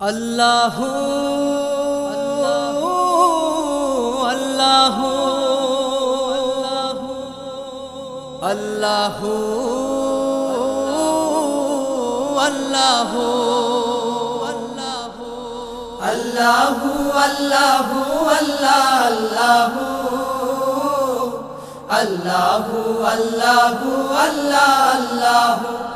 अल्लाह अल्लाह अल्लाह अल्लाह अल्लाह अल्लाह अल्लाह अल्लाह अल्लाह अल्लाह अल्लाह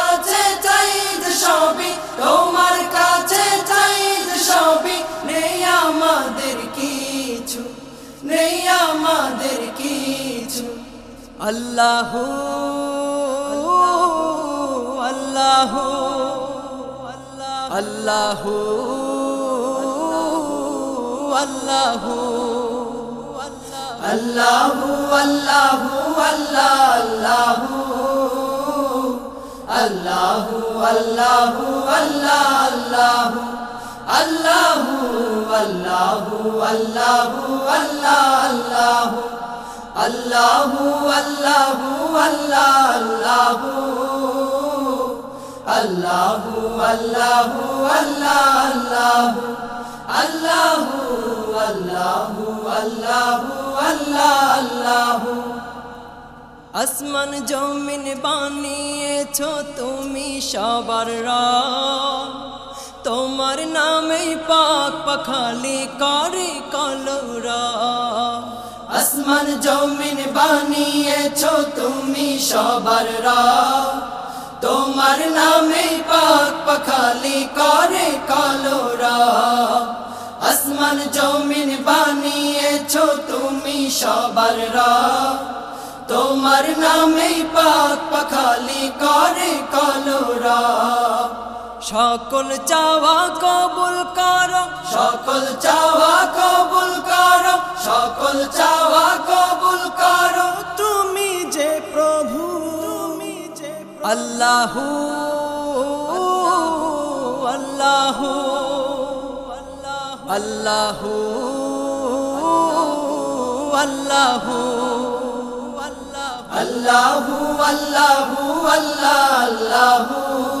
اللہ ہو اللہ اللہ اللہ ہو আল্লাহু আল্লাহু আল্লাহু আল্লাহু আল্লাহু আল্লাহু আল্লাহু আল্লাহু আল্লাহু আল্লাহু আল্লাহু আল্লাহু আল্লাহু আল্লাহু আল্লাহু আল্লাহু আসমান জমিন বানিয়েছ তুমি সবার রব। তোমার নামে পাক পাখালি করে কলরা। আসমান জমিন বানিয়েছো তুমি সবার রব তোমার নামে পাক পাখালি করে কলোরা। আসমান জমিন বানিয়েছো তুমি সবার রব তোমার নামে পাক পাখালি করে কলোরা। সকল চাওয়া কবুল করো। সকল চাওয়া কবুল করো। সকল চাওয়া কবুল করো। তুমি যে প্রভু তুমি যে আল্লাহ আল্লাহ আল্লাহ আল্লাহ। আল্লাহ আল্লাহু আল্লাহ আল্লাহু।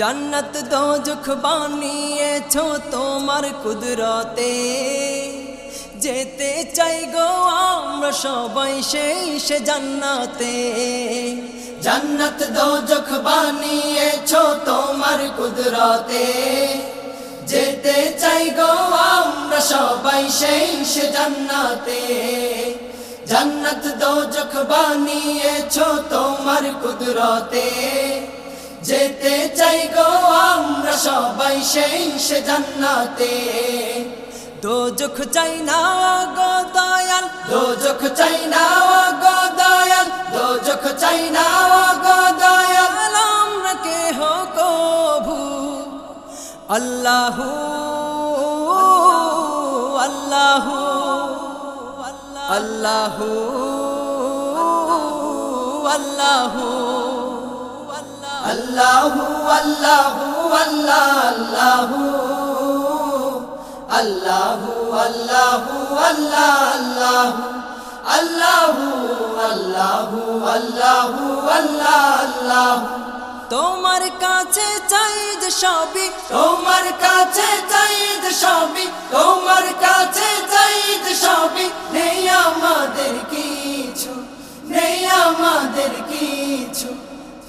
জান্নাত দোজখ বানিয়েছো তোমার কুদরতে। যেতে চাই গো আমরা সবাই সেই সে জান্নাতে। জান্নাত দোজখ বানিয়েছো তোমার কুদরতে। যেতে চাই গো আমরা সবাই সেই সে জান্নাতে। জান্নাত দোজখ বানিয়েছো তোমার কুদরতে। যেতে চাই গো আমরা সবাই সেই সে জান্নাতে। দোজখ চাই না গো দয়াল। দোজখ চাই না গো দয়াল। দোজখ চাই না গো দয়াল। আমরা কে হো কভু? আল্লাহ আল্লাহ আল্লাহ আল্লাহ। আল্লাহু আল্লাহু আল্লাহ আল্লাহু আল্লাহু আল্লাহু আল্লাহ আল্লাহু আল্লাহু আল্লাহু। আল্লাহু আল্লাহ আল্লাহু তোমার কাছে চাই যে সবই। তোমার কাছে চাই যে সবই। তোমার কাছে চাই সবই। নেই আমাদের কিছু নেই আমাদের কিছু।